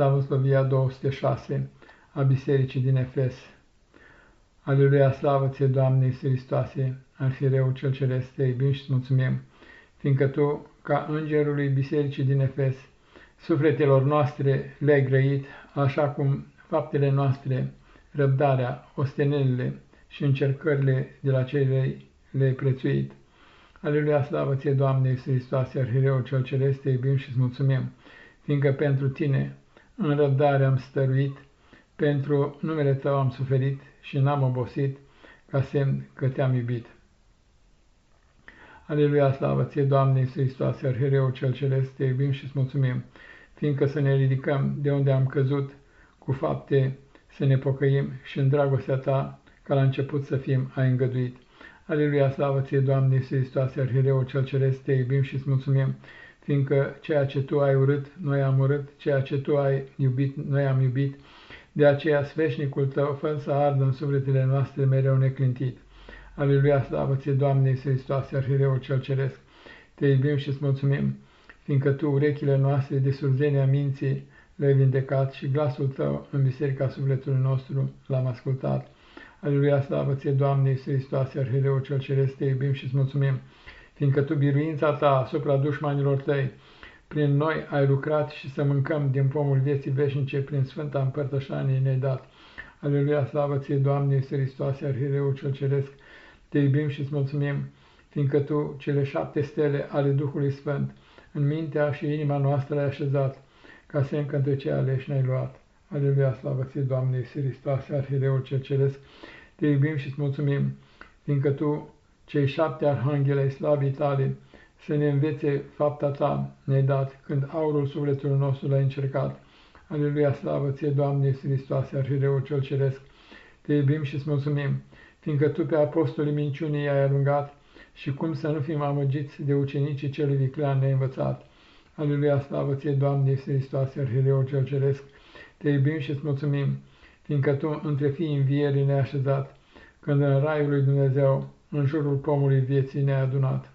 Slavoslovia 206 a Bisericii din Efes. Aleluia, slavă ție, Doamne Iisus Hristoase, Arhireu cel Celest, te iubim și mulțumim, fiindcă Tu, ca îngerului Bisericii din Efes, sufletelor noastre le-ai grăit, așa cum faptele noastre, răbdarea, ostenelile și încercările de la cele le-ai prețuit. Aleluia, slavă ție, Doamne Iisus Hristoase, Arhireu cel Celest, te iubim și mulțumim, fiindcă pentru Tine, în răbdare am stăruit, pentru numele Tău am suferit și n-am obosit, ca semn că Te-am iubit. Aleluia, slavă ție, Doamne Iisus Hristoase, Arhereu cel Celest, Te iubim și îți mulțumim, fiindcă să ne ridicăm de unde am căzut, cu fapte să ne pocăim și în dragostea Ta, ca la început să fim, ai îngăduit. Aleluia, slavă ție, Doamne Iisus Hristoase, Arhereu cel Celest, Te iubim și îți mulțumim, fiindcă ceea ce Tu ai urât, noi am urât, ceea ce Tu ai iubit, noi am iubit, de aceea sfeșnicul Tău, fă să ardă în sufletele noastre mereu neclintit. Aleluia, slavă ție, Doamne Iisus Hristoase, Arhireul cel Ceresc, te iubim și îți mulțumim, fiindcă Tu urechile noastre de surzenia minții le-ai vindecat și glasul Tău în biserica sufletului nostru l-am ascultat. Aleluia, slavă ție, Doamne Iisus Hristoase, Arhireul cel Ceresc, te iubim și îți mulțumim, fiindcă Tu biruința Ta asupra dușmanilor Tăi, prin noi ai lucrat și să mâncăm din pomul vieții veșnice prin Sfânta Împărtășanie ne-ai dat. Aleluia, slavă ție, Doamne, Iisus Hristoase, Arhireul cel Ceresc, te iubim și îți mulțumim, fiindcă Tu, cele șapte stele ale Duhului Sfânt, în mintea și inima noastră ai așezat, ca semn că între cei aleși ne-ai luat. Aleluia, slavă ție, Doamne, Iisus Hristoase, Arhireul cel Ceresc, te iubim și îți mulțumim, fiindcă Tu, cei șapte arhangheli ai slavii tale, să ne învețe fapta ta ne dat când aurul sufletului nostru l-a încercat. Aleluia, slavă ție, Doamne Iisus Hristoase, Arhireul cel Ceresc, te iubim și îți mulțumim, fiindcă Tu pe apostolii minciunii ai alungat și cum să nu fim amăgiți de ucenicii celui viclean ne învățat. Aleluia, slavă ție, Doamne Iisus Hristoase, Arhireul cel Ceresc, te iubim și îți mulțumim, fiindcă Tu între fii învierii ne-ai așezat, când în raiul lui Dumnezeu, în jurul pomului vieții ne-ai adunat.